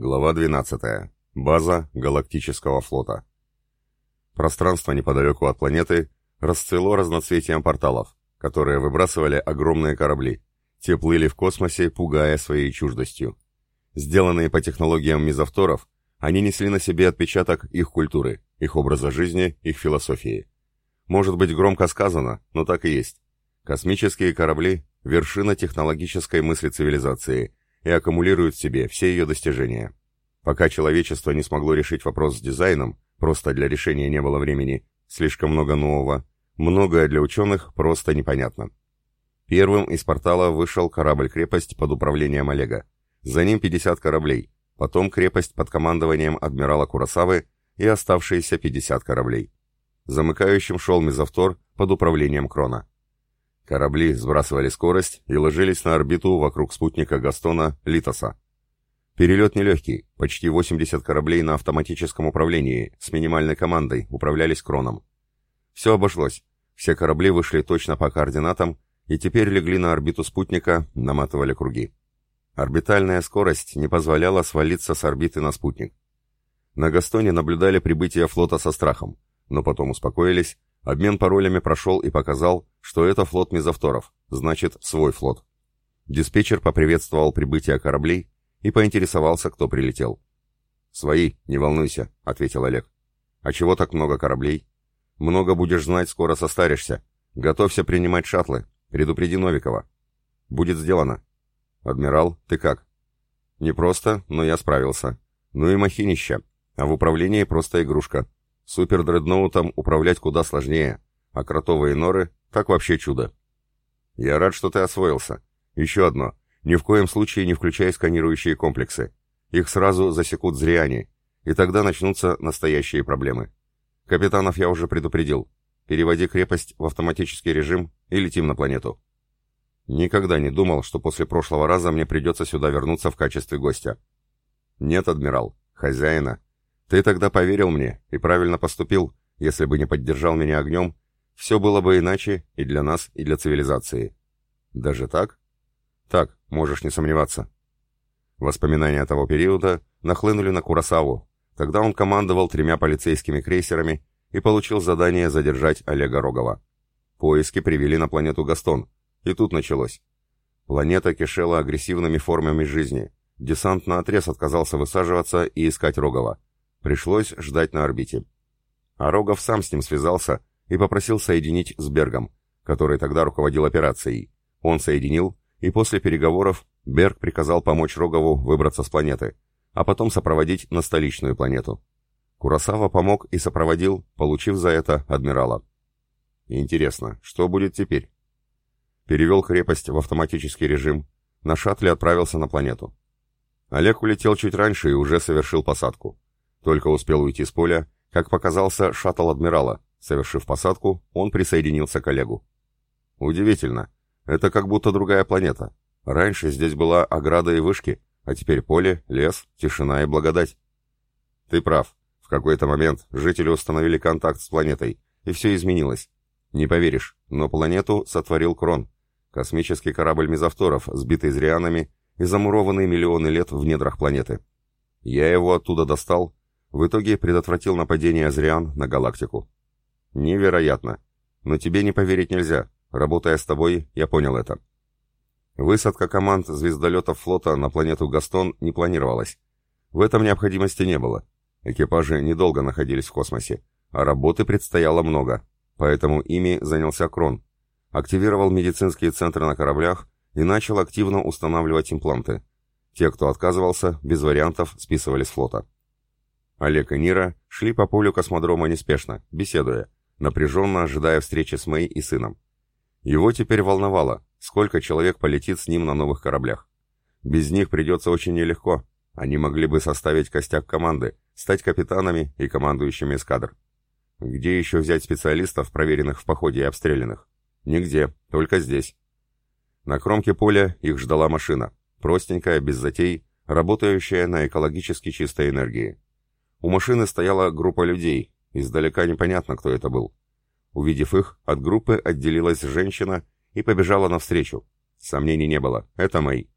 Глава 12. База Галактического флота. Пространство неподалеку от планеты расцвело разноцветием порталов, которые выбрасывали огромные корабли. Те плыли в космосе, пугая своей чуждостью. Сделанные по технологиям мизавторов, они несли на себе отпечаток их культуры, их образа жизни, их философии. Может быть громко сказано, но так и есть. Космические корабли – вершина технологической мысли цивилизации – и аккумулирует в себе все ее достижения. Пока человечество не смогло решить вопрос с дизайном, просто для решения не было времени, слишком много нового, многое для ученых просто непонятно. Первым из портала вышел корабль-крепость под управлением Олега. За ним 50 кораблей, потом крепость под командованием адмирала Курасавы и оставшиеся 50 кораблей. Замыкающим шел мезовтор под управлением Крона. Корабли сбрасывали скорость и ложились на орбиту вокруг спутника Гастона Литоса. Перелет нелегкий, почти 80 кораблей на автоматическом управлении, с минимальной командой, управлялись кроном. Все обошлось, все корабли вышли точно по координатам и теперь легли на орбиту спутника, наматывали круги. Орбитальная скорость не позволяла свалиться с орбиты на спутник. На Гастоне наблюдали прибытие флота со страхом, но потом успокоились Обмен паролями прошел и показал, что это флот мезовторов, значит, свой флот. Диспетчер поприветствовал прибытие кораблей и поинтересовался, кто прилетел. «Свои, не волнуйся», — ответил Олег. «А чего так много кораблей?» «Много будешь знать, скоро состаришься. Готовься принимать шаттлы. Предупреди Новикова». «Будет сделано». «Адмирал, ты как?» «Не просто, но я справился. Ну и махинища. А в управлении просто игрушка. Супер-дредноутом управлять куда сложнее, а кротовые норы — так вообще чудо. Я рад, что ты освоился. Еще одно. Ни в коем случае не включай сканирующие комплексы. Их сразу засекут зряне, и тогда начнутся настоящие проблемы. Капитанов я уже предупредил. Переводи крепость в автоматический режим и летим на планету. Никогда не думал, что после прошлого раза мне придется сюда вернуться в качестве гостя. Нет, адмирал, хозяина, ты тогда поверил мне и правильно поступил, если бы не поддержал меня огнем, все было бы иначе и для нас, и для цивилизации. Даже так? Так, можешь не сомневаться. Воспоминания того периода нахлынули на Курасаву. Тогда он командовал тремя полицейскими крейсерами и получил задание задержать Олега Рогова. Поиски привели на планету Гастон, и тут началось. Планета кишела агрессивными формами жизни. Десант на отрез отказался высаживаться и искать Рогова. Пришлось ждать на орбите. А Рогов сам с ним связался и попросил соединить с Бергом, который тогда руководил операцией. Он соединил, и после переговоров Берг приказал помочь Рогову выбраться с планеты, а потом сопроводить на столичную планету. Курасава помог и сопроводил, получив за это адмирала. Интересно, что будет теперь? Перевел крепость в автоматический режим, на шаттле отправился на планету. Олег улетел чуть раньше и уже совершил посадку. Только успел уйти с поля, как показался шаттл адмирала. Совершив посадку, он присоединился к Олегу. Удивительно. Это как будто другая планета. Раньше здесь была ограда и вышки, а теперь поле, лес, тишина и благодать. Ты прав. В какой-то момент жители установили контакт с планетой, и все изменилось. Не поверишь, но планету сотворил Крон. Космический корабль мезовторов, сбитый зрианами и замурованный миллионы лет в недрах планеты. Я его оттуда достал в итоге предотвратил нападение Азриан на галактику. Невероятно. Но тебе не поверить нельзя. Работая с тобой, я понял это. Высадка команд звездолетов флота на планету Гастон не планировалась. В этом необходимости не было. Экипажи недолго находились в космосе, а работы предстояло много, поэтому ими занялся Крон. Активировал медицинские центры на кораблях и начал активно устанавливать импланты. Те, кто отказывался, без вариантов списывали с флота. Олег и Нира шли по полю космодрома неспешно, беседуя, напряженно ожидая встречи с Мэй и сыном. Его теперь волновало, сколько человек полетит с ним на новых кораблях. Без них придется очень нелегко. Они могли бы составить костяк команды, стать капитанами и командующими эскадр. Где еще взять специалистов, проверенных в походе и обстрелянных? Нигде, только здесь. На кромке поля их ждала машина, простенькая, без затей, работающая на экологически чистой энергии. У машины стояла группа людей, издалека непонятно, кто это был. Увидев их, от группы отделилась женщина и побежала навстречу. Сомнений не было, это Мэй.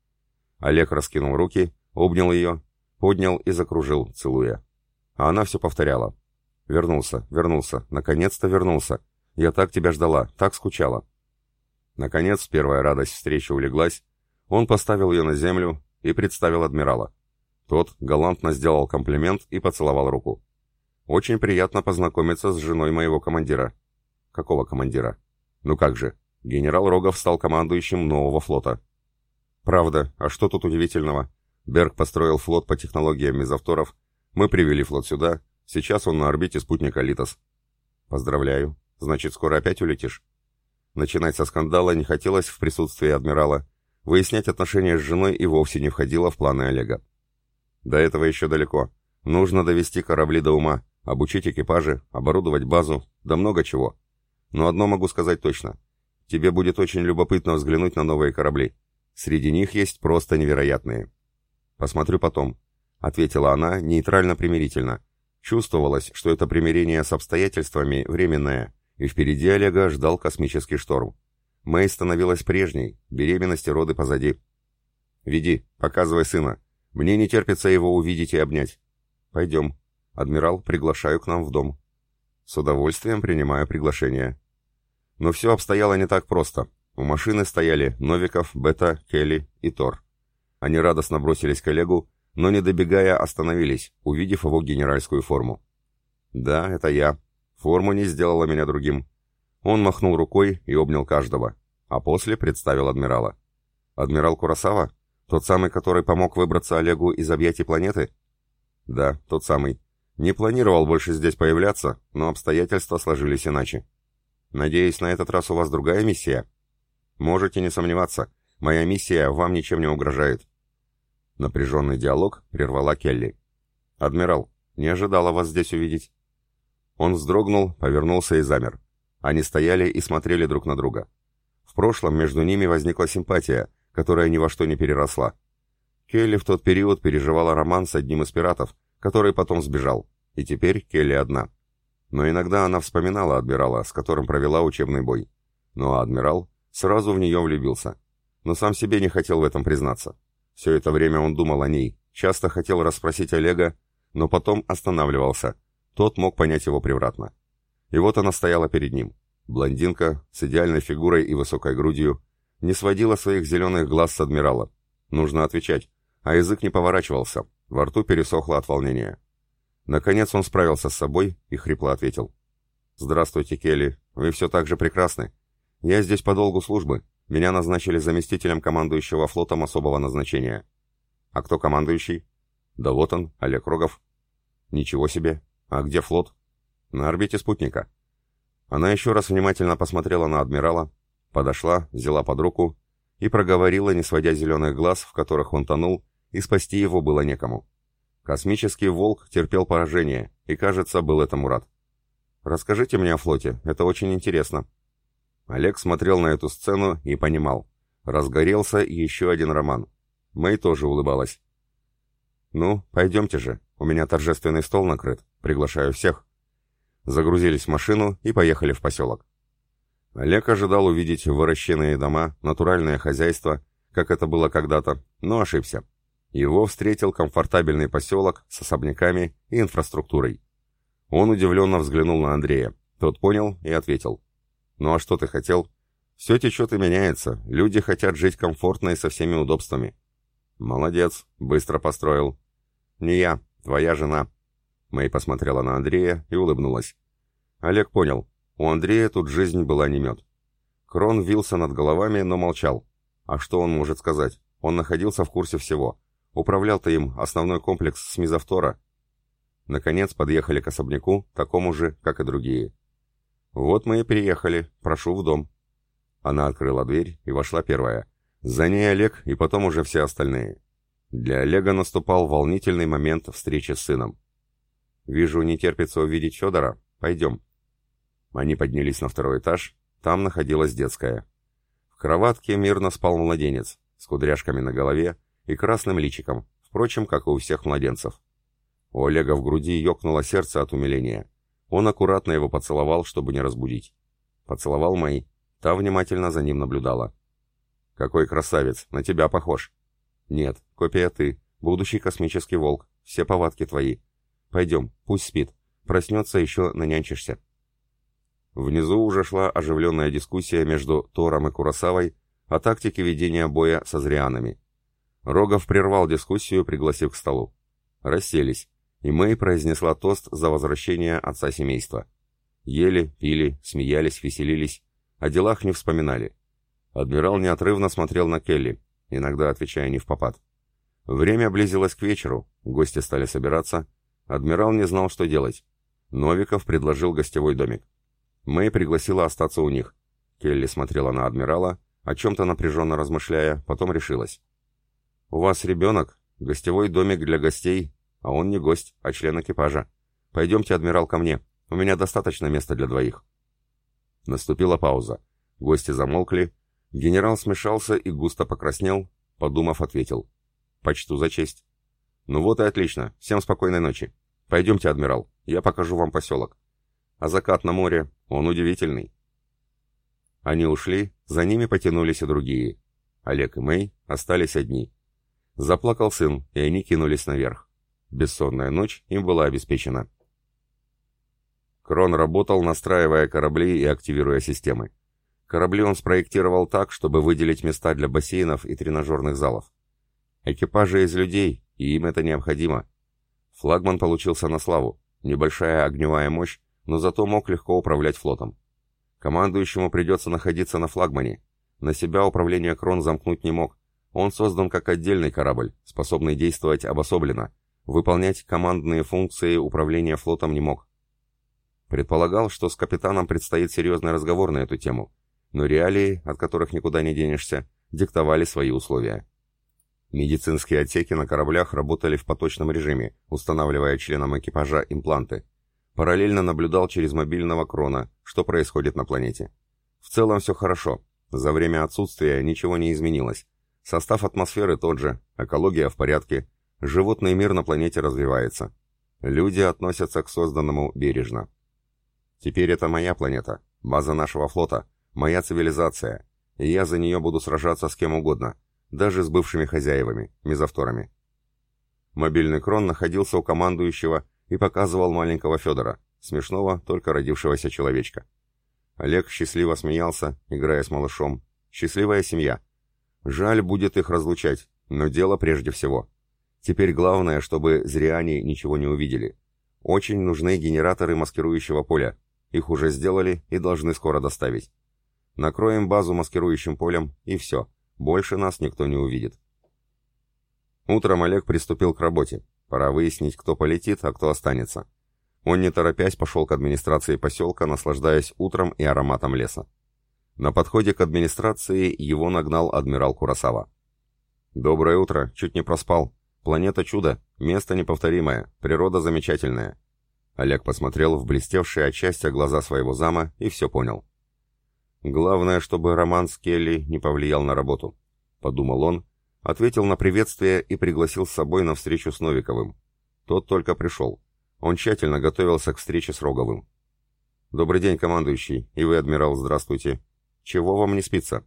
Олег раскинул руки, обнял ее. поднял и закружил, целуя. А она все повторяла. «Вернулся, вернулся, наконец-то вернулся. Я так тебя ждала, так скучала». Наконец, первая радость встречи улеглась, он поставил ее на землю и представил адмирала. Тот галантно сделал комплимент и поцеловал руку. «Очень приятно познакомиться с женой моего командира». «Какого командира?» «Ну как же, генерал Рогов стал командующим нового флота». «Правда, а что тут удивительного? Берг построил флот по технологиям мезовторов, мы привели флот сюда, сейчас он на орбите спутника Литос». «Поздравляю. Значит, скоро опять улетишь?» Начинать со скандала не хотелось в присутствии адмирала. Выяснять отношения с женой и вовсе не входило в планы Олега. До этого еще далеко. Нужно довести корабли до ума, обучить экипажи, оборудовать базу, да много чего. Но одно могу сказать точно. Тебе будет очень любопытно взглянуть на новые корабли. Среди них есть просто невероятные. Посмотрю потом, ответила она нейтрально-примирительно. Чувствовалось, что это примирение с обстоятельствами временное, и впереди Олега ждал космический шторм. Мэй становилась прежней, беременность и роды позади. «Веди, показывай сына. Мне не терпится его увидеть и обнять». «Пойдем. Адмирал, приглашаю к нам в дом». «С удовольствием принимаю приглашение». Но все обстояло не так просто. У машины стояли Новиков, Бета, Келли и Тор. Они радостно бросились к Олегу, но не добегая остановились, увидев его генеральскую форму. «Да, это я», Форма не сделала меня другим. Он махнул рукой и обнял каждого, а после представил адмирала. «Адмирал Курасава? Тот самый, который помог выбраться Олегу из объятий планеты?» «Да, тот самый. Не планировал больше здесь появляться, но обстоятельства сложились иначе. Надеюсь, на этот раз у вас другая миссия?» «Можете не сомневаться. Моя миссия вам ничем не угрожает». Напряженный диалог прервала Келли. «Адмирал, не ожидала вас здесь увидеть». Он вздрогнул, повернулся и замер. Они стояли и смотрели друг на друга. В прошлом между ними возникла симпатия, которая ни во что не переросла. Келли в тот период переживала роман с одним из пиратов, который потом сбежал, и теперь Келли одна. Но иногда она вспоминала адмирала, с которым провела учебный бой. Ну а адмирал сразу в нее влюбился. Но сам себе не хотел в этом признаться. Все это время он думал о ней, часто хотел расспросить Олега, но потом останавливался – тот мог понять его превратно. И вот она стояла перед ним. Блондинка, с идеальной фигурой и высокой грудью, не сводила своих зеленых глаз с адмирала. Нужно отвечать, а язык не поворачивался, во рту пересохло от волнения. Наконец он справился с собой и хрипло ответил. «Здравствуйте, Келли, вы все так же прекрасны. Я здесь по долгу службы. Меня назначили заместителем командующего флотом особого назначения». «А кто командующий?» «Да вот он, Олег Рогов». «Ничего себе, «А где флот?» «На орбите спутника». Она еще раз внимательно посмотрела на адмирала, подошла, взяла под руку и проговорила, не сводя зеленых глаз, в которых он тонул, и спасти его было некому. Космический волк терпел поражение, и, кажется, был этому рад. «Расскажите мне о флоте, это очень интересно». Олег смотрел на эту сцену и понимал. Разгорелся еще один роман. Мэй тоже улыбалась. «Ну, пойдемте же, у меня торжественный стол накрыт. Приглашаю всех. Загрузились в машину и поехали в поселок. Олег ожидал увидеть выращенные дома, натуральное хозяйство, как это было когда-то, но ошибся. Его встретил комфортабельный поселок с особняками и инфраструктурой. Он удивленно взглянул на Андрея. Тот понял и ответил. «Ну а что ты хотел? Все течет и меняется. Люди хотят жить комфортно и со всеми удобствами». «Молодец, быстро построил». «Не я, твоя жена», Мэй посмотрела на Андрея и улыбнулась. Олег понял, у Андрея тут жизнь была не мед. Крон вился над головами, но молчал. А что он может сказать? Он находился в курсе всего. Управлял-то им основной комплекс с мизавтора. Наконец подъехали к особняку, такому же, как и другие. «Вот мы и приехали. Прошу в дом». Она открыла дверь и вошла первая. За ней Олег и потом уже все остальные. Для Олега наступал волнительный момент встречи с сыном. «Вижу, не терпится увидеть Федора. Пойдем». Они поднялись на второй этаж. Там находилась детская. В кроватке мирно спал младенец, с кудряшками на голове и красным личиком, впрочем, как и у всех младенцев. У Олега в груди ёкнуло сердце от умиления. Он аккуратно его поцеловал, чтобы не разбудить. Поцеловал Мэй. Та внимательно за ним наблюдала. «Какой красавец! На тебя похож!» «Нет, копия ты, будущий космический волк. все повадки твои. Пойдем, пусть спит. Проснется, еще нанянчишься». Внизу уже шла оживленная дискуссия между Тором и Курасавой о тактике ведения боя со зрианами. Рогов прервал дискуссию, пригласив к столу. Расселись, и Мэй произнесла тост за возвращение отца семейства. Ели, пили, смеялись, веселились, о делах не вспоминали. Адмирал неотрывно смотрел на Келли, иногда отвечая не в попад. Время близилось к вечеру, гости стали собираться. Адмирал не знал, что делать. Новиков предложил гостевой домик. Мэй пригласила остаться у них. Келли смотрела на адмирала, о чем-то напряженно размышляя, потом решилась. «У вас ребенок, гостевой домик для гостей, а он не гость, а член экипажа. Пойдемте, адмирал, ко мне. У меня достаточно места для двоих». Наступила пауза. Гости замолкли. Генерал смешался и густо покраснел, подумав, ответил. «Почту за честь». «Ну вот и отлично. Всем спокойной ночи. Пойдемте, адмирал, я покажу вам поселок. А закат на море, он удивительный». Они ушли, за ними потянулись и другие. Олег и Мэй остались одни. Заплакал сын, и они кинулись наверх. Бессонная ночь им была обеспечена. Крон работал, настраивая корабли и активируя системы. Корабли он спроектировал так, чтобы выделить места для бассейнов и тренажерных залов. Экипажи из людей, и им это необходимо. Флагман получился на славу. Небольшая огневая мощь, но зато мог легко управлять флотом. Командующему придется находиться на флагмане. На себя управление Крон замкнуть не мог. Он создан как отдельный корабль, способный действовать обособленно. Выполнять командные функции управления флотом не мог. Предполагал, что с капитаном предстоит серьезный разговор на эту тему, но реалии, от которых никуда не денешься, диктовали свои условия. Медицинские отсеки на кораблях работали в поточном режиме, устанавливая членам экипажа импланты. Параллельно наблюдал через мобильного крона, что происходит на планете. В целом все хорошо. За время отсутствия ничего не изменилось. Состав атмосферы тот же, экология в порядке, животный мир на планете развивается. Люди относятся к созданному бережно. Теперь это моя планета, база нашего флота, моя цивилизация, и я за нее буду сражаться с кем угодно, даже с бывшими хозяевами, мезовторами. Мобильный крон находился у командующего и показывал маленького Федора, смешного, только родившегося человечка. Олег счастливо смеялся, играя с малышом. Счастливая семья. Жаль будет их разлучать, но дело прежде всего. Теперь главное, чтобы зряне ничего не увидели. Очень нужны генераторы маскирующего поля, их уже сделали и должны скоро доставить. Накроем базу маскирующим полем, и все. Больше нас никто не увидит. Утром Олег приступил к работе. Пора выяснить, кто полетит, а кто останется. Он, не торопясь, пошел к администрации поселка, наслаждаясь утром и ароматом леса. На подходе к администрации его нагнал адмирал Курасава. «Доброе утро, чуть не проспал. Планета чудо, место неповторимое, природа замечательная. Олег посмотрел в блестевшие от счастья глаза своего зама и все понял. «Главное, чтобы роман с Келли не повлиял на работу», — подумал он, ответил на приветствие и пригласил с собой на встречу с Новиковым. Тот только пришел. Он тщательно готовился к встрече с Роговым. «Добрый день, командующий, и вы, адмирал, здравствуйте. Чего вам не спится?»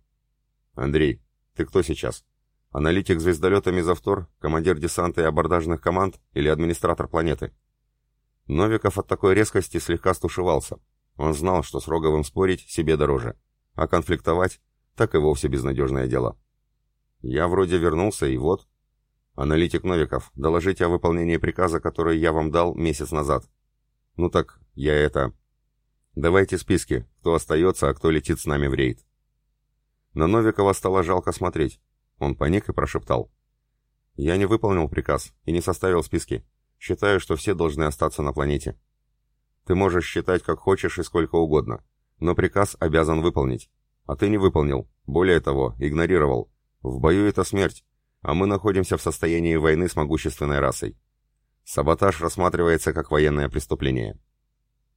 «Андрей, ты кто сейчас? Аналитик звездолета Мизавтор, командир десанта и абордажных команд или администратор планеты?» Новиков от такой резкости слегка стушевался. Он знал, что с Роговым спорить себе дороже, а конфликтовать — так и вовсе безнадежное дело. «Я вроде вернулся, и вот...» «Аналитик Новиков, доложите о выполнении приказа, который я вам дал месяц назад». «Ну так, я это...» «Давайте списки, кто остается, а кто летит с нами в рейд». На Новикова стало жалко смотреть. Он паник и прошептал. «Я не выполнил приказ и не составил списки. Считаю, что все должны остаться на планете. Ты можешь считать как хочешь и сколько угодно, но приказ обязан выполнить. А ты не выполнил, более того, игнорировал. В бою это смерть, а мы находимся в состоянии войны с могущественной расой. Саботаж рассматривается как военное преступление.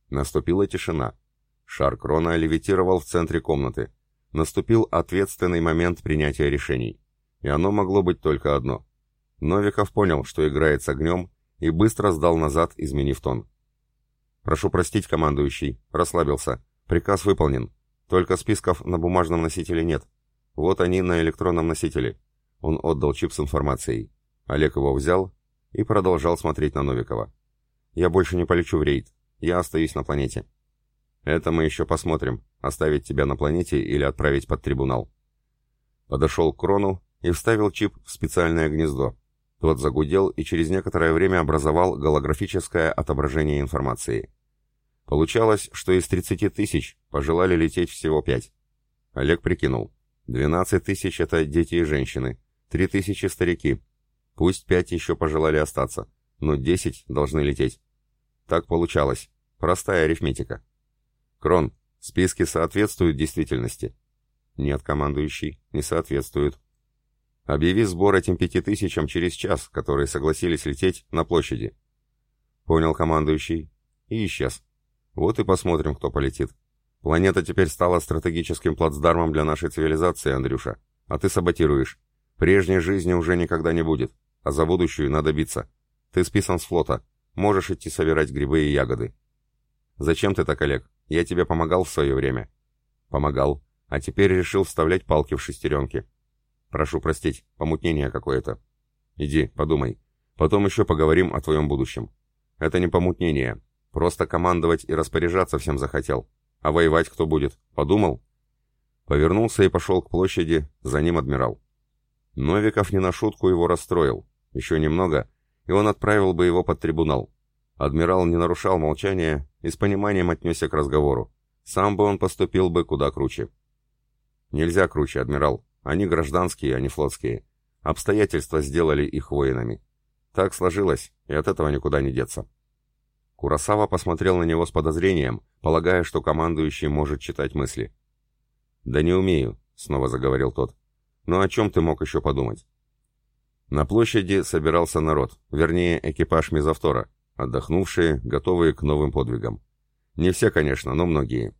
Наступила тишина. Шар Крона левитировал в центре комнаты. Наступил ответственный момент принятия решений. И оно могло быть только одно. Новиков понял, что играет с огнем, и быстро сдал назад, изменив тон. «Прошу простить, командующий, расслабился. Приказ выполнен. Только списков на бумажном носителе нет. Вот они на электронном носителе». Он отдал чип с информацией. Олег его взял и продолжал смотреть на Новикова. «Я больше не полечу в рейд. Я остаюсь на планете». «Это мы еще посмотрим, оставить тебя на планете или отправить под трибунал». Подошел к Крону и вставил чип в специальное гнездо. Тот загудел и через некоторое время образовал голографическое отображение информации. Получалось, что из 30 тысяч пожелали лететь всего 5. Олег прикинул. 12 тысяч — это дети и женщины, 3 тысячи — старики. Пусть 5 еще пожелали остаться, но 10 должны лететь. Так получалось. Простая арифметика. Крон, списки соответствуют действительности? Нет, командующий, не соответствуют. Объяви сбор этим пяти тысячам через час, которые согласились лететь на площади. Понял, командующий. И исчез. Вот и посмотрим, кто полетит. Планета теперь стала стратегическим плацдармом для нашей цивилизации, Андрюша. А ты саботируешь. Прежней жизни уже никогда не будет, а за будущую надо биться. Ты списан с флота. Можешь идти собирать грибы и ягоды. Зачем ты так, Олег? Я тебе помогал в свое время. Помогал. А теперь решил вставлять палки в шестеренки. Прошу простить, помутнение какое-то. Иди, подумай. Потом еще поговорим о твоем будущем. Это не помутнение. Просто командовать и распоряжаться всем захотел. А воевать кто будет? Подумал? Повернулся и пошел к площади, за ним адмирал. Новиков не на шутку его расстроил. Еще немного, и он отправил бы его под трибунал. Адмирал не нарушал молчания и с пониманием отнесся к разговору. Сам бы он поступил бы куда круче. «Нельзя круче, адмирал. Они гражданские, а не флотские. Обстоятельства сделали их воинами. Так сложилось, и от этого никуда не деться». Курасава посмотрел на него с подозрением, полагая, что командующий может читать мысли. «Да не умею», — снова заговорил тот. «Но о чем ты мог еще подумать?» На площади собирался народ, вернее, экипаж мезовтора, отдохнувшие, готовые к новым подвигам. Не все, конечно, но многие.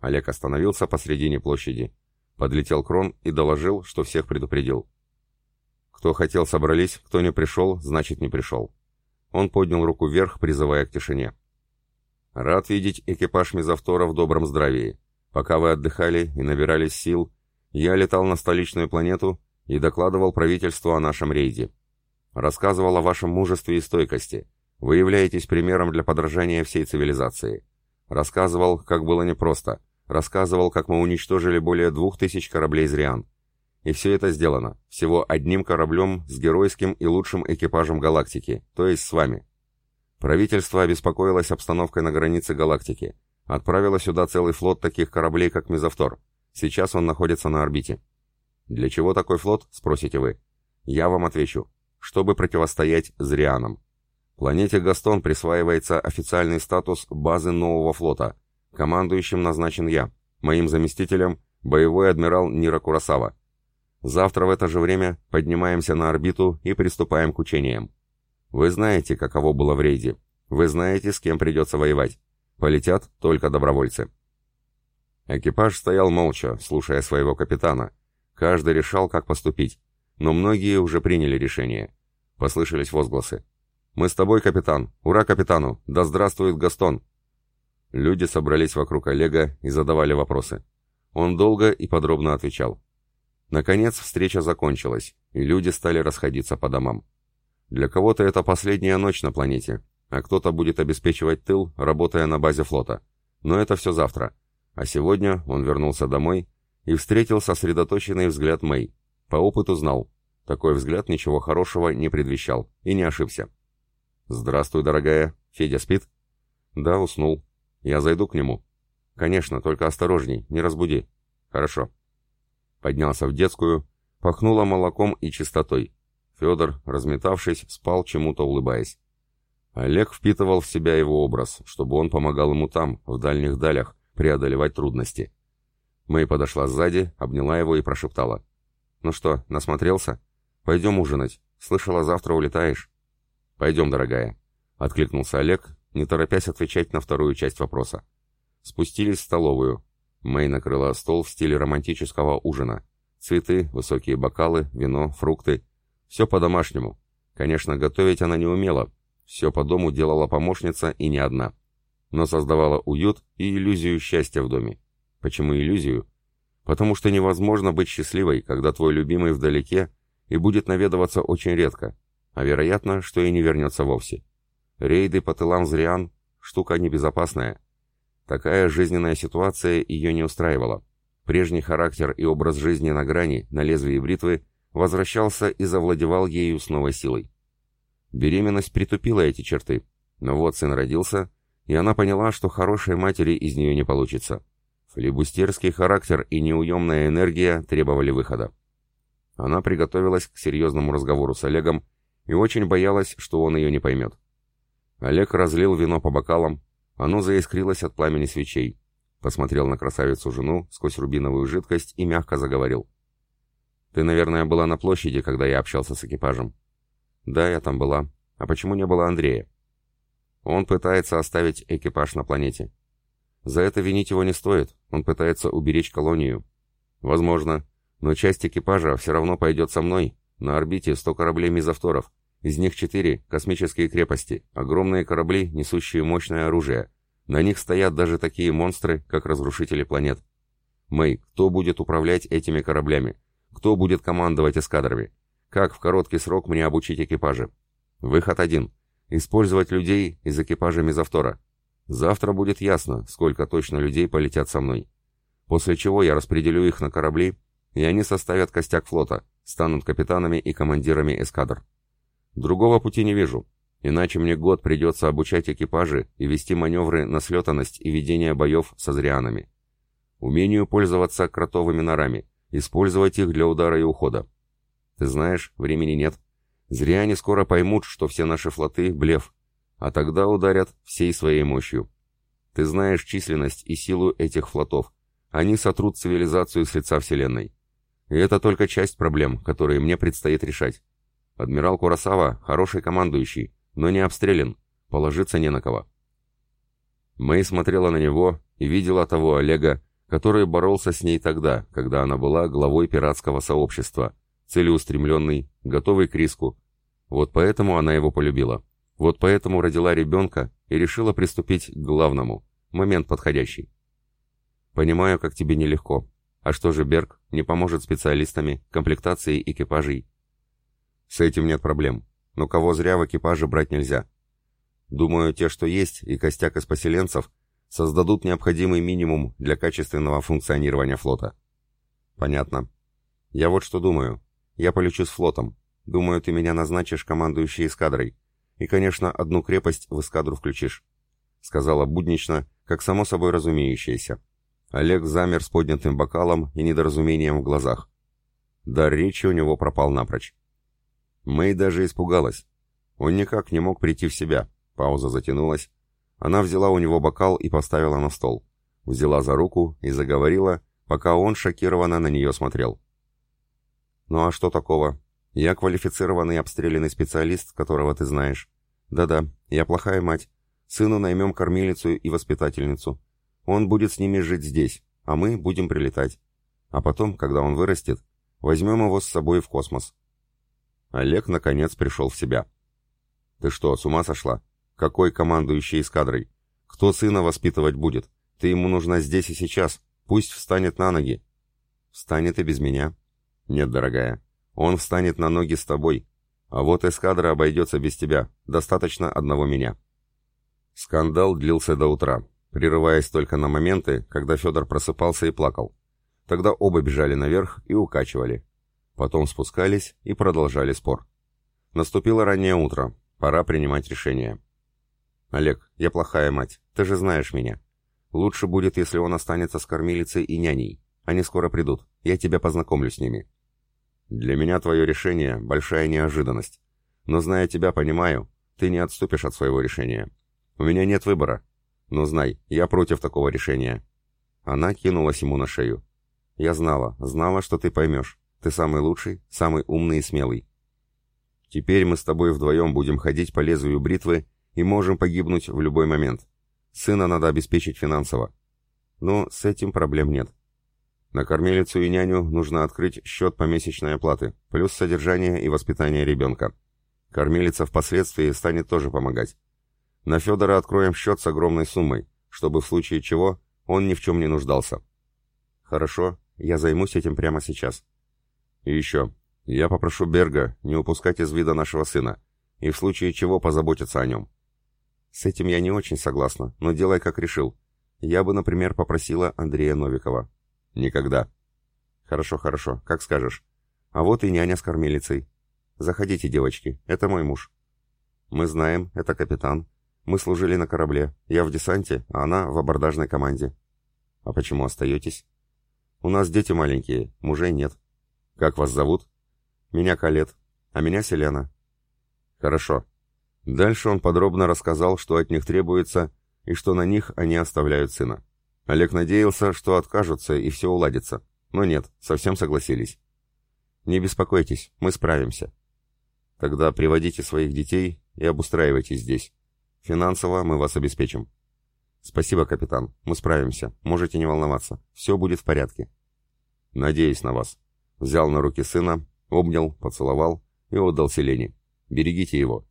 Олег остановился посредине площади, подлетел Крон и доложил, что всех предупредил. Кто хотел, собрались, кто не пришел, значит не пришел. Он поднял руку вверх, призывая к тишине. «Рад видеть экипаж мезовтора в добром здравии. Пока вы отдыхали и набирались сил, я летал на столичную планету и докладывал правительству о нашем рейде. Рассказывал о вашем мужестве и стойкости. Вы являетесь примером для подражания всей цивилизации. Рассказывал, как было непросто. Рассказывал, как мы уничтожили более двух тысяч кораблей «Зриан». И все это сделано всего одним кораблем с геройским и лучшим экипажем галактики, то есть с вами. Правительство обеспокоилось обстановкой на границе галактики. Отправило сюда целый флот таких кораблей, как Мезовтор. Сейчас он находится на орбите. Для чего такой флот, спросите вы? Я вам отвечу. Чтобы противостоять Зрианам. Планете Гастон присваивается официальный статус базы нового флота. Командующим назначен я. Моим заместителем – боевой адмирал Нира Курасава. Завтра в это же время поднимаемся на орбиту и приступаем к учениям. Вы знаете, каково было в рейде. Вы знаете, с кем придется воевать. Полетят только добровольцы. Экипаж стоял молча, слушая своего капитана. Каждый решал, как поступить. Но многие уже приняли решение. Послышались возгласы. «Мы с тобой, капитан! Ура капитану! Да здравствует Гастон!» Люди собрались вокруг Олега и задавали вопросы. Он долго и подробно отвечал. Наконец встреча закончилась, и люди стали расходиться по домам. Для кого-то это последняя ночь на планете, а кто-то будет обеспечивать тыл, работая на базе флота. Но это все завтра. А сегодня он вернулся домой и встретил сосредоточенный взгляд Мэй. По опыту знал, такой взгляд ничего хорошего не предвещал, и не ошибся. «Здравствуй, дорогая. Федя спит?» «Да, уснул. Я зайду к нему». «Конечно, только осторожней, не разбуди». «Хорошо». Поднялся в детскую, пахнуло молоком и чистотой. Федор, разметавшись, спал, чему-то улыбаясь. Олег впитывал в себя его образ, чтобы он помогал ему там, в дальних далях, преодолевать трудности. Мэй подошла сзади, обняла его и прошептала. «Ну что, насмотрелся? Пойдем ужинать. Слышала, завтра улетаешь». «Пойдем, дорогая», — откликнулся Олег, не торопясь отвечать на вторую часть вопроса. Спустились в столовую. Мэй накрыла стол в стиле романтического ужина. Цветы, высокие бокалы, вино, фрукты. Все по-домашнему. Конечно, готовить она не умела. Все по дому делала помощница и не одна. Но создавала уют и иллюзию счастья в доме. Почему иллюзию? Потому что невозможно быть счастливой, когда твой любимый вдалеке и будет наведываться очень редко. а вероятно, что и не вернется вовсе. Рейды по тылам Зриан – штука небезопасная. Такая жизненная ситуация ее не устраивала. Прежний характер и образ жизни на грани, на лезвии бритвы, возвращался и завладевал ею с новой силой. Беременность притупила эти черты, но вот сын родился, и она поняла, что хорошей матери из нее не получится. Флебустерский характер и неуемная энергия требовали выхода. Она приготовилась к серьезному разговору с Олегом и очень боялась, что он ее не поймет. Олег разлил вино по бокалам, оно заискрилось от пламени свечей, посмотрел на красавицу-жену сквозь рубиновую жидкость и мягко заговорил. «Ты, наверное, была на площади, когда я общался с экипажем?» «Да, я там была. А почему не было Андрея?» «Он пытается оставить экипаж на планете. За это винить его не стоит, он пытается уберечь колонию. Возможно, но часть экипажа все равно пойдет со мной. На орбите 100 кораблей мизавторов. Из них 4 — космические крепости, огромные корабли, несущие мощное оружие. На них стоят даже такие монстры, как разрушители планет. Мэй, кто будет управлять этими кораблями? Кто будет командовать эскадрами? Как в короткий срок мне обучить экипажи? Выход один. Использовать людей из экипажа мизавтора. Завтра будет ясно, сколько точно людей полетят со мной. После чего я распределю их на корабли, и они составят костяк флота, станут капитанами и командирами эскадр. Другого пути не вижу, иначе мне год придется обучать экипажи и вести маневры на слетанность и ведение боев со зрианами. Умению пользоваться кротовыми норами, использовать их для удара и ухода. Ты знаешь, времени нет. Зриане скоро поймут, что все наши флоты — блеф, а тогда ударят всей своей мощью. Ты знаешь численность и силу этих флотов. Они сотрут цивилизацию с лица Вселенной. И это только часть проблем, которые мне предстоит решать. Адмирал Курасава – хороший командующий, но не обстрелян, положиться не на кого. Мэй смотрела на него и видела того Олега, который боролся с ней тогда, когда она была главой пиратского сообщества, целеустремленный, готовый к риску. Вот поэтому она его полюбила. Вот поэтому родила ребенка и решила приступить к главному. Момент подходящий. Понимаю, как тебе нелегко. А что же Берг не поможет специалистами, комплектацией экипажей? С этим нет проблем. Но кого зря в экипаже брать нельзя. Думаю, те, что есть, и костяк из поселенцев, создадут необходимый минимум для качественного функционирования флота. Понятно. Я вот что думаю. Я полечу с флотом. Думаю, ты меня назначишь командующей эскадрой. И, конечно, одну крепость в эскадру включишь», — сказала буднично, как само собой разумеющееся. Олег замер с поднятым бокалом и недоразумением в глазах. Дар речи у него пропал напрочь. Мэй даже испугалась. Он никак не мог прийти в себя. Пауза затянулась. Она взяла у него бокал и поставила на стол. Взяла за руку и заговорила, пока он шокированно на нее смотрел. «Ну а что такого? Я квалифицированный обстрелянный специалист, которого ты знаешь. Да-да, я плохая мать. Сыну наймем кормилицу и воспитательницу. Он будет с ними жить здесь, а мы будем прилетать. А потом, когда он вырастет, возьмем его с собой в космос. Олег, наконец, пришел в себя. Ты что, с ума сошла? Какой командующий эскадрой? Кто сына воспитывать будет? Ты ему нужна здесь и сейчас. Пусть встанет на ноги. Встанет и без меня. Нет, дорогая, он встанет на ноги с тобой. А вот эскадра обойдется без тебя. Достаточно одного меня. Скандал длился до утра, прерываясь только на моменты, когда Федор просыпался и плакал. Тогда оба бежали наверх и укачивали. Потом спускались и продолжали спор. Наступило раннее утро. Пора принимать решение. «Олег, я плохая мать. Ты же знаешь меня. Лучше будет, если он останется с кормилицей и няней. Они скоро придут. Я тебя познакомлю с ними». Для меня твое решение — большая неожиданность. Но, зная тебя, понимаю, ты не отступишь от своего решения. У меня нет выбора. Но знай, я против такого решения». Она кинулась ему на шею. «Я знала, знала, что ты поймешь. Ты самый лучший, самый умный и смелый. Теперь мы с тобой вдвоем будем ходить по лезвию бритвы и можем погибнуть в любой момент. Сына надо обеспечить финансово. Но с этим проблем нет. На кормилицу и няню нужно открыть счет помесячной оплаты, плюс содержание и воспитание ребенка. Кормилица впоследствии станет тоже помогать. На Федора откроем счет с огромной суммой, чтобы в случае чего он ни в чем не нуждался. Хорошо, я займусь этим прямо сейчас. И еще. Я попрошу Берга не упускать из вида нашего сына, и в случае чего позаботиться о нем. С этим я не очень согласна, но делай как решил. Я бы, например, попросила Андрея Новикова. Никогда. Хорошо, хорошо, как скажешь. А вот и няня с кормилицей. Заходите, девочки, это мой муж. Мы знаем, это капитан. Мы служили на корабле. Я в десанте, а она в абордажной команде. А почему остаетесь? У нас дети маленькие, мужей нет. Как вас зовут? Меня Калет, а меня Селена. Хорошо. Дальше он подробно рассказал, что от них требуется, и что на них они оставляют сына. Олег надеялся, что откажутся и все уладится. Но нет, совсем согласились. Не беспокойтесь, мы справимся. Тогда приводите своих детей и обустраивайтесь здесь. Финансово мы вас обеспечим. Спасибо, капитан, мы справимся. Можете не волноваться. Все будет в порядке. Надеюсь на вас. Взял на руки сына, обнял, поцеловал и отдал Селене. Берегите его.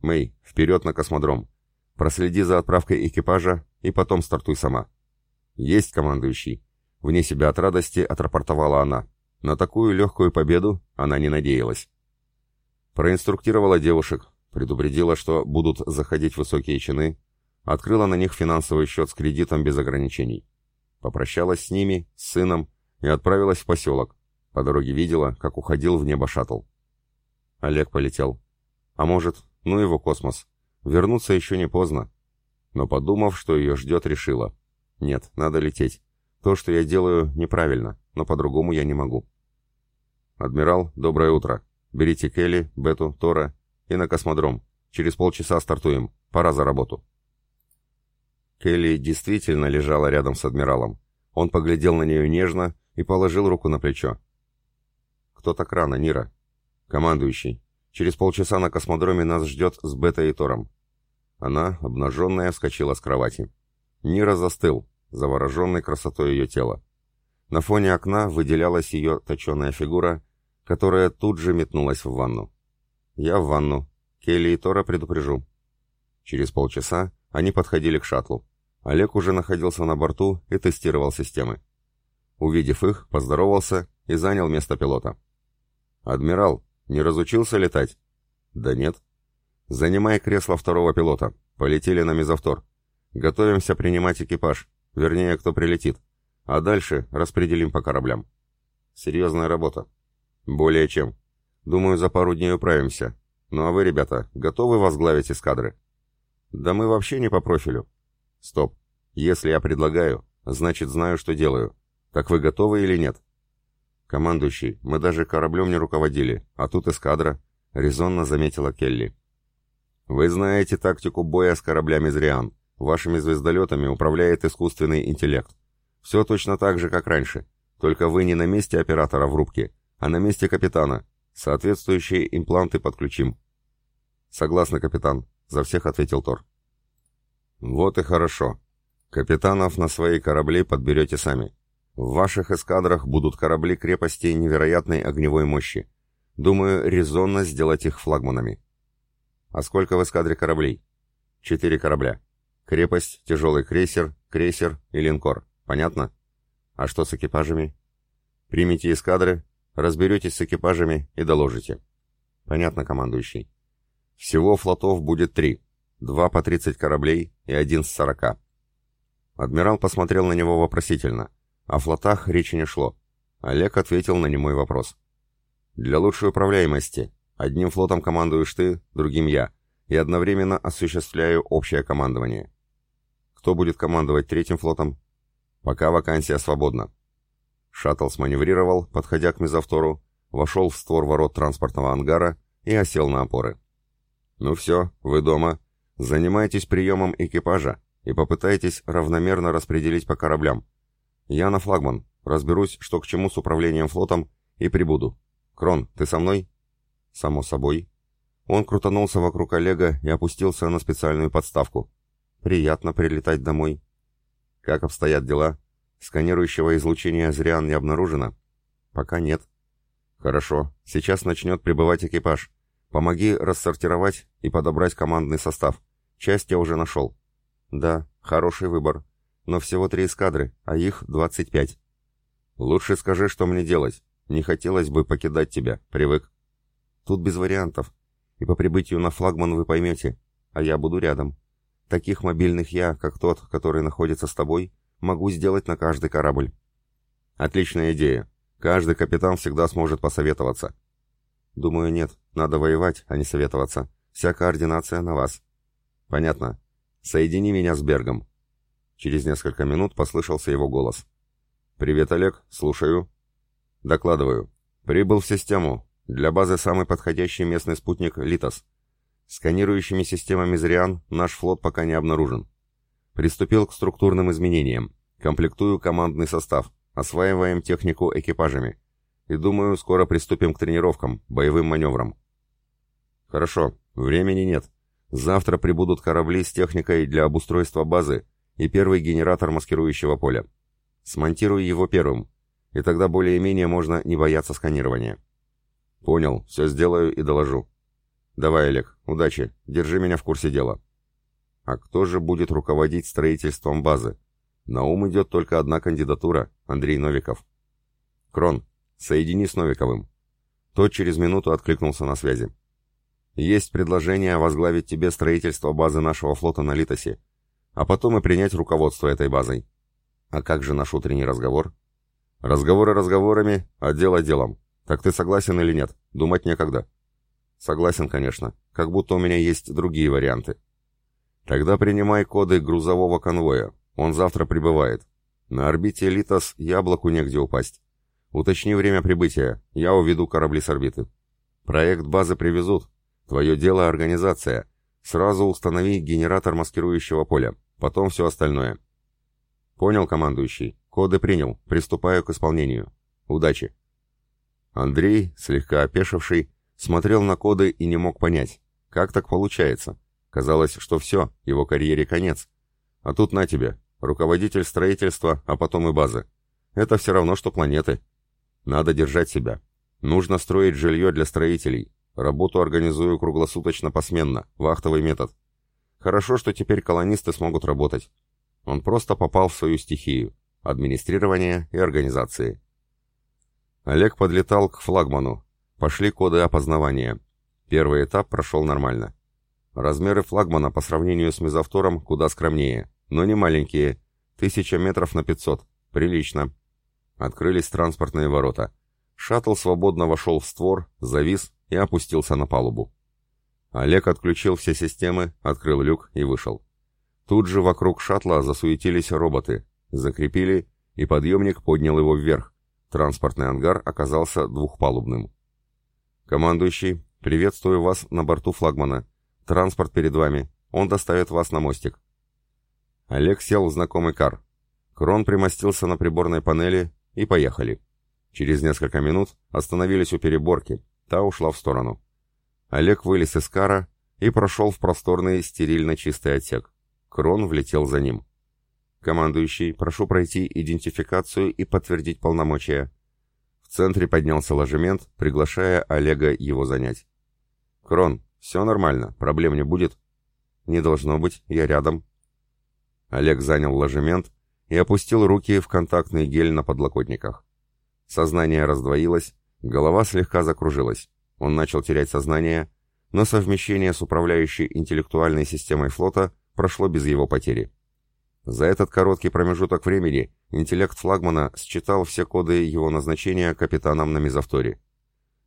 Мэй, вперед на космодром. Проследи за отправкой экипажа и потом стартуй сама. Есть, командующий. Вне себя от радости отрапортовала она. На такую легкую победу она не надеялась. Проинструктировала девушек, предупредила, что будут заходить высокие чины, открыла на них финансовый счет с кредитом без ограничений. Попрощалась с ними, с сыном и отправилась в поселок. По дороге видела, как уходил в небо шаттл. Олег полетел. А может, ну его космос. Вернуться еще не поздно. Но подумав, что ее ждет, решила. Нет, надо лететь. То, что я делаю, неправильно, но по-другому я не могу. «Адмирал, доброе утро. Берите Келли, Бету, Тора и на космодром. Через полчаса стартуем. Пора за работу». Келли действительно лежала рядом с адмиралом. Он поглядел на нее нежно и положил руку на плечо. «Кто так рано, Нира?» «Командующий. Через полчаса на космодроме нас ждет с Бетой и Тором. Она, обнаженная, вскочила с кровати. Нира застыл, завороженный красотой ее тела. На фоне окна выделялась ее точеная фигура, которая тут же метнулась в ванну. «Я в ванну. Келли и Тора предупрежу». Через полчаса они подходили к шаттлу. Олег уже находился на борту и тестировал системы. Увидев их, поздоровался и занял место пилота. «Адмирал, не разучился летать? Да нет. Занимай кресло второго пилота. Полетели на мезовтор. Готовимся принимать экипаж. Вернее, кто прилетит. А дальше распределим по кораблям. Серьезная работа. Более чем. Думаю, за пару дней управимся. Ну а вы, ребята, готовы возглавить эскадры? Да мы вообще не по профилю. Стоп. Если я предлагаю, значит знаю, что делаю. Так вы готовы или нет? «Командующий, мы даже кораблем не руководили, а тут эскадра», — резонно заметила Келли. «Вы знаете тактику боя с кораблями «Зриан». Вашими звездолетами управляет искусственный интеллект. Все точно так же, как раньше. Только вы не на месте оператора в рубке, а на месте капитана. Соответствующие импланты подключим». «Согласна, капитан», — за всех ответил Тор. «Вот и хорошо. Капитанов на свои корабли подберете сами. В ваших эскадрах будут корабли крепости невероятной огневой мощи. Думаю, резонно сделать их флагманами. А сколько в эскадре кораблей? Четыре корабля. Крепость, тяжелый крейсер, крейсер и линкор. Понятно? А что с экипажами? Примите эскадры, разберетесь с экипажами и доложите. Понятно, командующий. Всего флотов будет три. Два по тридцать кораблей и один с сорока. Адмирал посмотрел на него вопросительно. О флотах речи не шло. Олег ответил на немой вопрос. «Для лучшей управляемости. Одним флотом командуешь ты, другим я, и одновременно осуществляю общее командование. Кто будет командовать третьим флотом? Пока вакансия свободна». Шаттл сманеврировал, подходя к мезовтору, вошел в створ ворот транспортного ангара и осел на опоры. «Ну все, вы дома. Занимайтесь приемом экипажа и попытайтесь равномерно распределить по кораблям. «Я на флагман. Разберусь, что к чему с управлением флотом, и прибуду. Крон, ты со мной?» «Само собой». Он крутанулся вокруг Олега и опустился на специальную подставку. «Приятно прилетать домой». «Как обстоят дела? Сканирующего излучения зря не обнаружено?» «Пока нет». «Хорошо. Сейчас начнет прибывать экипаж. Помоги рассортировать и подобрать командный состав. Часть я уже нашел». «Да, хороший выбор но всего три эскадры, а их 25. Лучше скажи, что мне делать. Не хотелось бы покидать тебя, привык. Тут без вариантов. И по прибытию на флагман вы поймете, а я буду рядом. Таких мобильных я, как тот, который находится с тобой, могу сделать на каждый корабль. Отличная идея. Каждый капитан всегда сможет посоветоваться. Думаю, нет. Надо воевать, а не советоваться. Вся координация на вас. Понятно. Соедини меня с Бергом. Через несколько минут послышался его голос. «Привет, Олег. Слушаю». «Докладываю. Прибыл в систему. Для базы самый подходящий местный спутник «Литос». Сканирующими системами «Зриан» наш флот пока не обнаружен. Приступил к структурным изменениям. Комплектую командный состав. Осваиваем технику экипажами. И думаю, скоро приступим к тренировкам, боевым маневрам. Хорошо, времени нет. Завтра прибудут корабли с техникой для обустройства базы и первый генератор маскирующего поля. Смонтирую его первым, и тогда более-менее можно не бояться сканирования. Понял, все сделаю и доложу. Давай, Олег, удачи, держи меня в курсе дела. А кто же будет руководить строительством базы? На ум идет только одна кандидатура — Андрей Новиков. Крон, соедини с Новиковым. Тот через минуту откликнулся на связи. Есть предложение возглавить тебе строительство базы нашего флота на Литосе, а потом и принять руководство этой базой. А как же наш утренний разговор? Разговоры разговорами, а дело делом. Так ты согласен или нет? Думать некогда. Согласен, конечно. Как будто у меня есть другие варианты. Тогда принимай коды грузового конвоя. Он завтра прибывает. На орбите Литос яблоку негде упасть. Уточни время прибытия. Я уведу корабли с орбиты. Проект базы привезут. Твое дело организация. Сразу установи генератор маскирующего поля. Потом все остальное. Понял, командующий. Коды принял. Приступаю к исполнению. Удачи. Андрей, слегка опешивший, смотрел на коды и не мог понять, как так получается. Казалось, что все, его карьере конец. А тут на тебе, руководитель строительства, а потом и базы. Это все равно, что планеты. Надо держать себя. Нужно строить жилье для строителей. Работу организую круглосуточно посменно, вахтовый метод. Хорошо, что теперь колонисты смогут работать. Он просто попал в свою стихию – администрирование и организации. Олег подлетал к флагману. Пошли коды опознавания. Первый этап прошел нормально. Размеры флагмана по сравнению с мезовтором куда скромнее, но не маленькие. Тысяча метров на 500. Прилично. Открылись транспортные ворота. Шаттл свободно вошел в створ, завис и опустился на палубу. Олег отключил все системы, открыл люк и вышел. Тут же вокруг шаттла засуетились роботы, закрепили, и подъемник поднял его вверх. Транспортный ангар оказался двухпалубным. «Командующий, приветствую вас на борту флагмана. Транспорт перед вами. Он доставит вас на мостик». Олег сел в знакомый кар. Крон примостился на приборной панели и поехали. Через несколько минут остановились у переборки. Та ушла в сторону. Олег вылез из кара и прошел в просторный стерильно чистый отсек. Крон влетел за ним. «Командующий, прошу пройти идентификацию и подтвердить полномочия». В центре поднялся ложемент, приглашая Олега его занять. «Крон, все нормально, проблем не будет?» «Не должно быть, я рядом». Олег занял ложемент и опустил руки в контактный гель на подлокотниках. Сознание раздвоилось, голова слегка закружилась. Он начал терять сознание, но совмещение с управляющей интеллектуальной системой флота прошло без его потери. За этот короткий промежуток времени интеллект флагмана считал все коды его назначения капитаном на мезовторе.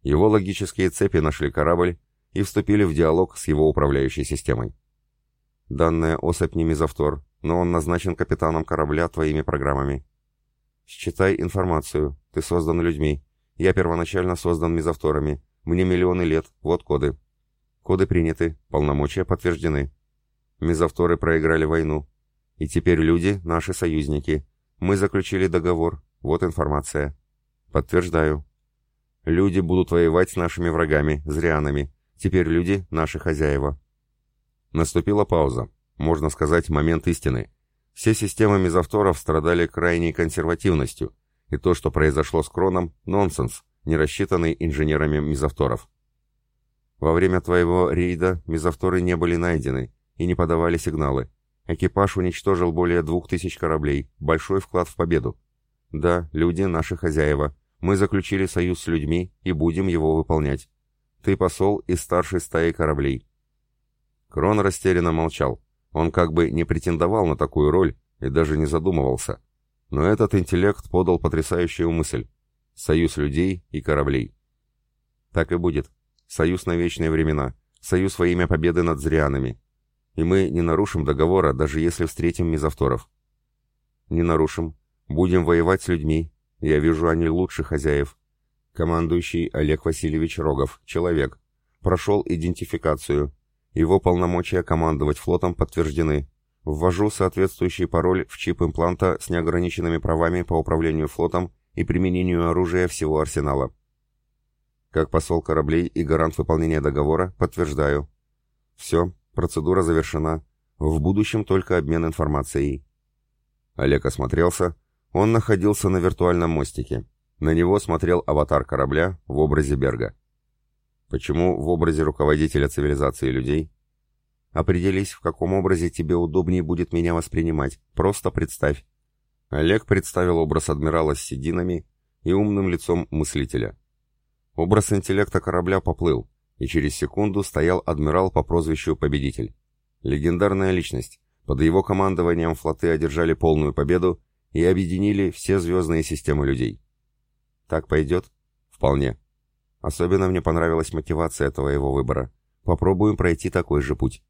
Его логические цепи нашли корабль и вступили в диалог с его управляющей системой. Данная особь не мезовтор, но он назначен капитаном корабля твоими программами. Считай информацию. Ты создан людьми. Я первоначально создан мезовторами. Мне миллионы лет. Вот коды. Коды приняты. Полномочия подтверждены. Мезовторы проиграли войну. И теперь люди — наши союзники. Мы заключили договор. Вот информация. Подтверждаю. Люди будут воевать с нашими врагами, зрянами. Теперь люди — наши хозяева. Наступила пауза. Можно сказать, момент истины. Все системы мезовторов страдали крайней консервативностью, и то, что произошло с Кроном — нонсенс, не рассчитанный инженерами мезовторов. Во время твоего рейда мезовторы не были найдены и не подавали сигналы. Экипаж уничтожил более двух тысяч кораблей, большой вклад в победу. Да, люди — наши хозяева. Мы заключили союз с людьми и будем его выполнять. Ты посол из старшей стаи кораблей». Крон растерянно молчал. Он как бы не претендовал на такую роль и даже не задумывался. Но этот интеллект подал потрясающую мысль. Союз людей и кораблей. Так и будет. Союз на вечные времена. Союз во имя победы над зрианами. И мы не нарушим договора, даже если встретим мизавторов. Не нарушим. Будем воевать с людьми. Я вижу, они лучше хозяев. Командующий Олег Васильевич Рогов, человек. Прошел идентификацию. Его полномочия командовать флотом подтверждены. Ввожу соответствующий пароль в чип импланта с неограниченными правами по управлению флотом и применению оружия всего арсенала. Как посол кораблей и гарант выполнения договора, подтверждаю. Все, процедура завершена. В будущем только обмен информацией. Олег осмотрелся. Он находился на виртуальном мостике. На него смотрел аватар корабля в образе Берга. Почему в образе руководителя цивилизации людей? Определись, в каком образе тебе удобнее будет меня воспринимать. Просто представь. Олег представил образ адмирала с сединами и умным лицом мыслителя. Образ интеллекта корабля поплыл, и через секунду стоял адмирал по прозвищу Победитель. Легендарная личность. Под его командованием флоты одержали полную победу и объединили все звездные системы людей. Так пойдет? Вполне. Особенно мне понравилась мотивация этого его выбора. Попробуем пройти такой же путь.